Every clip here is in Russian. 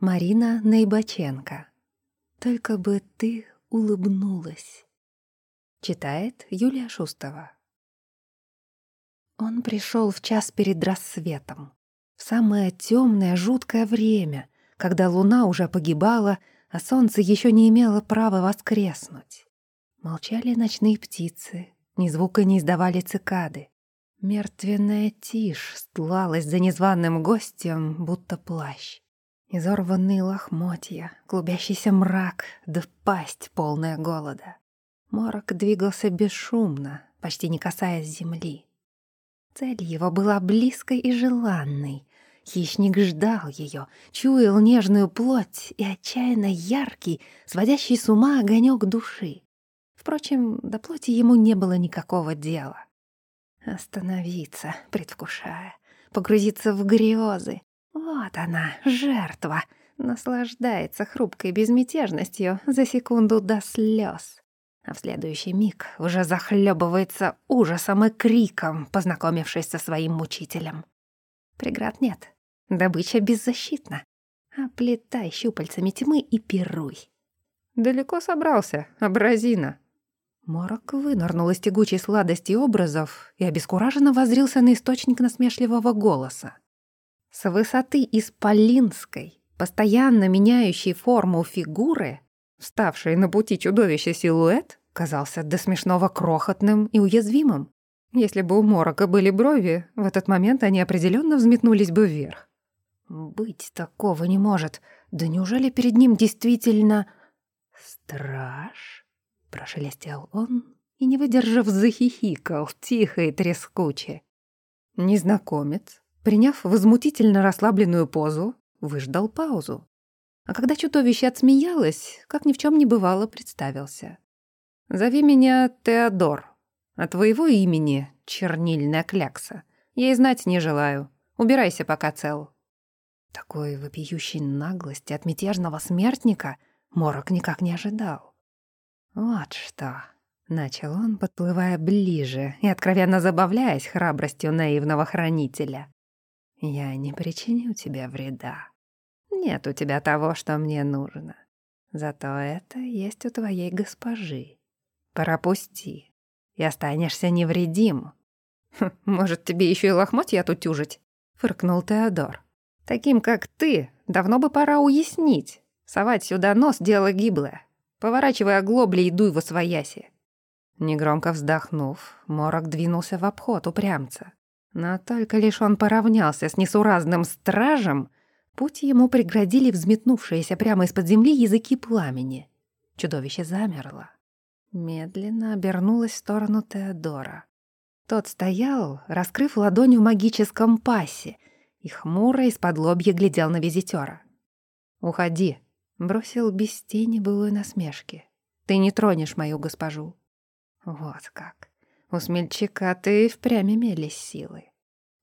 Марина Нейбаченко. Только бы ты улыбнулась. Читает Юлия Шустова. Он пришел в час перед рассветом, в самое темное, жуткое время, когда луна уже погибала, а солнце еще не имело права воскреснуть. Молчали ночные птицы, ни звука не издавали цикады. Мертвенная тишь стлалась за незваным гостем, будто плащ. Изорванные лохмотья, клубящийся мрак, да пасть, полная голода. Морок двигался бесшумно, почти не касаясь земли. Цель его была близкой и желанной. Хищник ждал ее, чуял нежную плоть и отчаянно яркий, сводящий с ума огонек души. Впрочем, до плоти ему не было никакого дела. Остановиться, предвкушая, погрузиться в грезы, вот она, жертва, наслаждается хрупкой безмятежностью за секунду до слез. А в следующий миг уже захлебывается ужасом и криком, познакомившись со своим мучителем. Преград нет, добыча беззащитна. Оплетай щупальцами тьмы и пируй. «Далеко собрался, абразина?» Морок вынырнул из тягучей сладости образов и обескураженно возрился на источник насмешливого голоса. С высоты исполинской, постоянно меняющей форму фигуры, вставшей на пути чудовища силуэт, казался до смешного крохотным и уязвимым. Если бы у Морока были брови, в этот момент они определенно взметнулись бы вверх. Быть такого не может. Да неужели перед ним действительно страж? Прошелестел он и, не выдержав, захихикал, тихо и трескуче. Незнакомец Приняв возмутительно расслабленную позу, выждал паузу. А когда чудовище отсмеялось, как ни в чем не бывало, представился. «Зови меня Теодор. А твоего имени — чернильная клякса. Я и знать не желаю. Убирайся, пока цел». Такой вопиющей наглости от мятежного смертника Морок никак не ожидал. «Вот что», — начал он, подплывая ближе и откровенно забавляясь храбростью наивного хранителя. Я не причиню тебе вреда. Нет у тебя того, что мне нужно. Зато это есть у твоей госпожи. Пропусти, и останешься невредим. Хм, может, тебе еще и лохмотья отутюжить? Фыркнул Теодор. Таким, как ты, давно бы пора уяснить. Совать сюда нос — дело гиблое. Поворачивай оглобли и дуй во свояси. Негромко вздохнув, Морок двинулся в обход упрямца. Но только лишь он поравнялся с несуразным стражем, путь ему преградили взметнувшиеся прямо из-под земли языки пламени. Чудовище замерло. Медленно обернулось в сторону Теодора. Тот стоял, раскрыв ладонь в магическом пасе, и хмуро из-под лобья глядел на визитера. «Уходи», — бросил без тени былой насмешки. «Ты не тронешь мою госпожу». Вот как. У смельчака-то и впрямь имелись силы.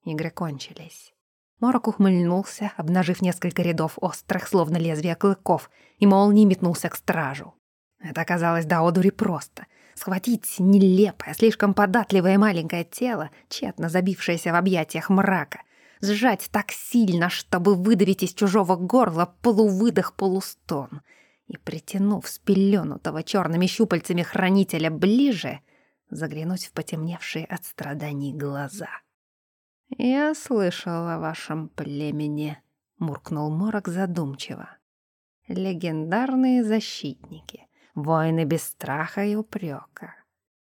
Игры кончились. Морок ухмыльнулся, обнажив несколько рядов острых, словно лезвия клыков, и молнией метнулся к стражу. Это оказалось до одури просто. Схватить нелепое, слишком податливое маленькое тело, тщетно забившееся в объятиях мрака, сжать так сильно, чтобы выдавить из чужого горла полувыдох-полустон, и, притянув спеленутого черными щупальцами хранителя ближе — заглянуть в потемневшие от страданий глаза. «Я слышал о вашем племени», — муркнул Морок задумчиво. «Легендарные защитники, воины без страха и упрека.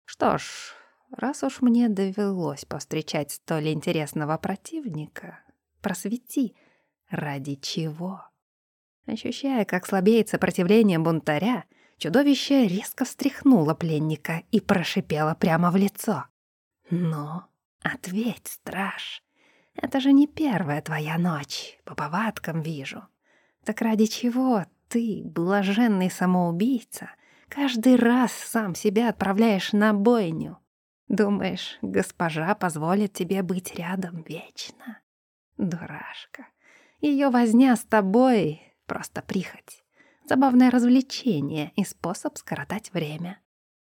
Что ж, раз уж мне довелось повстречать столь интересного противника, просвети, ради чего?» Ощущая, как слабеет сопротивление бунтаря, Чудовище резко встряхнуло пленника и прошипело прямо в лицо. «Ну, ответь, страж, это же не первая твоя ночь, по повадкам вижу. Так ради чего ты, блаженный самоубийца, каждый раз сам себя отправляешь на бойню? Думаешь, госпожа позволит тебе быть рядом вечно? Дурашка, ее возня с тобой — просто прихоть забавное развлечение и способ скоротать время.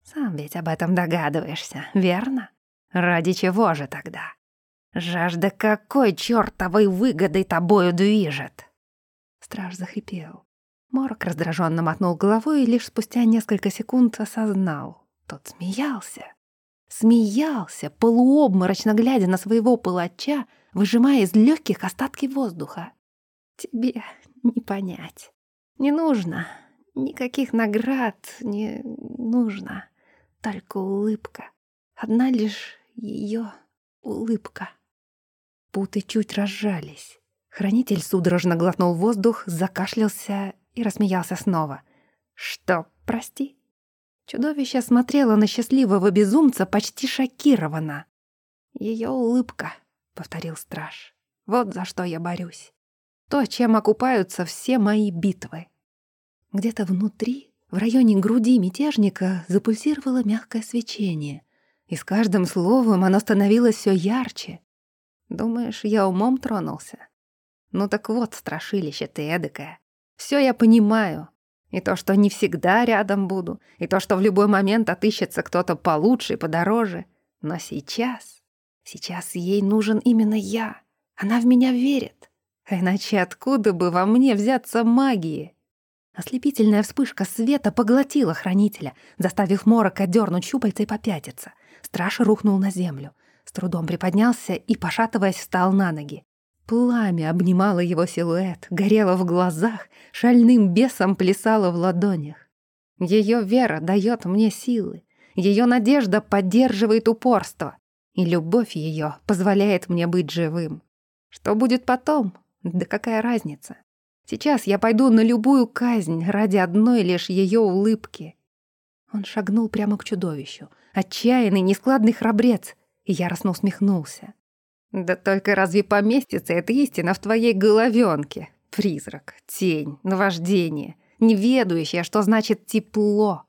Сам ведь об этом догадываешься, верно? Ради чего же тогда? Жажда какой чёртовой выгодой тобою движет? Страж захрипел. Морок раздраженно мотнул головой и лишь спустя несколько секунд осознал. Тот смеялся. Смеялся, полуобморочно глядя на своего палача, выжимая из легких остатки воздуха. «Тебе не понять. Не нужно. Никаких наград не нужно. Только улыбка. Одна лишь ее улыбка». Путы чуть разжались. Хранитель судорожно глотнул воздух, закашлялся и рассмеялся снова. «Что, прости?» Чудовище смотрело на счастливого безумца почти шокированно. Ее улыбка», — повторил страж. «Вот за что я борюсь. То, чем окупаются все мои битвы». Где-то внутри, в районе груди мятежника, запульсировало мягкое свечение, и с каждым словом оно становилось все ярче. «Думаешь, я умом тронулся?» «Ну так вот, страшилище ты эдакое. Все я понимаю. И то, что не всегда рядом буду, и то, что в любой момент отыщется кто-то получше и подороже. Но сейчас, сейчас ей нужен именно я. Она в меня верит. А иначе откуда бы во мне взяться магии? Ослепительная вспышка света поглотила хранителя, заставив Морока дернуть щупальца и попятиться. Страж рухнул на землю. С трудом приподнялся и, пошатываясь, встал на ноги. Пламя обнимало его силуэт, горело в глазах, шальным бесом плясало в ладонях. Ее вера дает мне силы, ее надежда поддерживает упорство, и любовь ее позволяет мне быть живым. Что будет потом? Да какая разница? Сейчас я пойду на любую казнь ради одной лишь ее улыбки. Он шагнул прямо к чудовищу, отчаянный, нескладный храбрец, и яростно усмехнулся. Да только разве поместится эта истина в твоей головёнке? Призрак, тень, наваждение, неведущее, что значит тепло.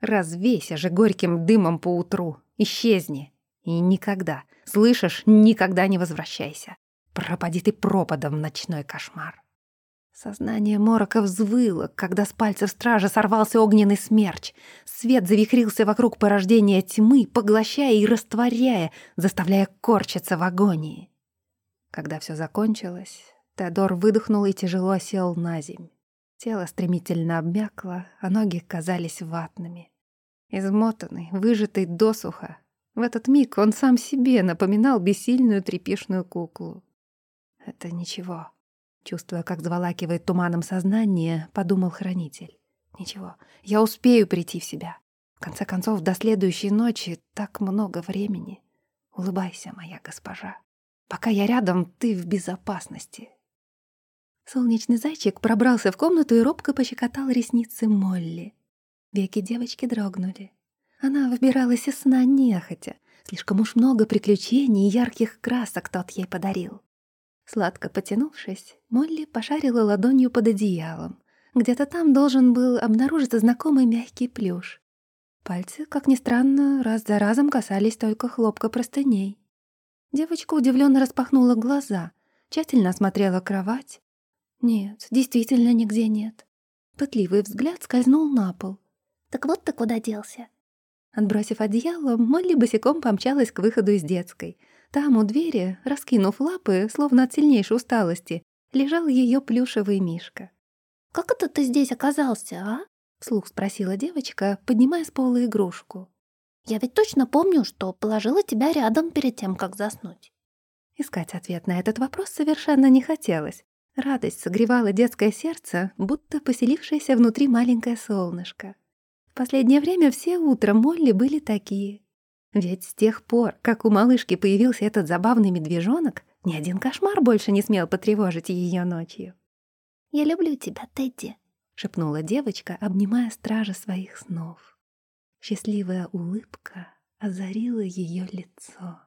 Развейся же горьким дымом по утру, исчезни. И никогда, слышишь, никогда не возвращайся. Пропади ты пропадом в ночной кошмар. Сознание Морока взвыло, когда с пальцев стража сорвался огненный смерч. Свет завихрился вокруг порождения тьмы, поглощая и растворяя, заставляя корчиться в агонии. Когда все закончилось, Теодор выдохнул и тяжело сел на земь. Тело стремительно обмякло, а ноги казались ватными. Измотанный, выжатый досуха, в этот миг он сам себе напоминал бессильную тряпишную куклу. Это ничего. Чувствуя, как заволакивает туманом сознание, подумал хранитель. «Ничего, я успею прийти в себя. В конце концов, до следующей ночи так много времени. Улыбайся, моя госпожа. Пока я рядом, ты в безопасности». Солнечный зайчик пробрался в комнату и робко пощекотал ресницы Молли. Веки девочки дрогнули. Она выбиралась из сна нехотя. Слишком уж много приключений и ярких красок тот ей подарил. Сладко потянувшись, Молли пошарила ладонью под одеялом. Где-то там должен был обнаружиться знакомый мягкий плюш. Пальцы, как ни странно, раз за разом касались только хлопка простыней. Девочка удивленно распахнула глаза, тщательно осмотрела кровать. Нет, действительно нигде нет. Пытливый взгляд скользнул на пол. «Так вот ты куда делся?» Отбросив одеяло, Молли босиком помчалась к выходу из детской — там у двери, раскинув лапы, словно от сильнейшей усталости, лежал ее плюшевый мишка. «Как это ты здесь оказался, а?» — вслух спросила девочка, поднимая с пола игрушку. «Я ведь точно помню, что положила тебя рядом перед тем, как заснуть». Искать ответ на этот вопрос совершенно не хотелось. Радость согревала детское сердце, будто поселившееся внутри маленькое солнышко. В последнее время все утро Молли были такие. Ведь с тех пор, как у малышки появился этот забавный медвежонок, ни один кошмар больше не смел потревожить ее ночью. «Я люблю тебя, Тедди», — шепнула девочка, обнимая стража своих снов. Счастливая улыбка озарила ее лицо.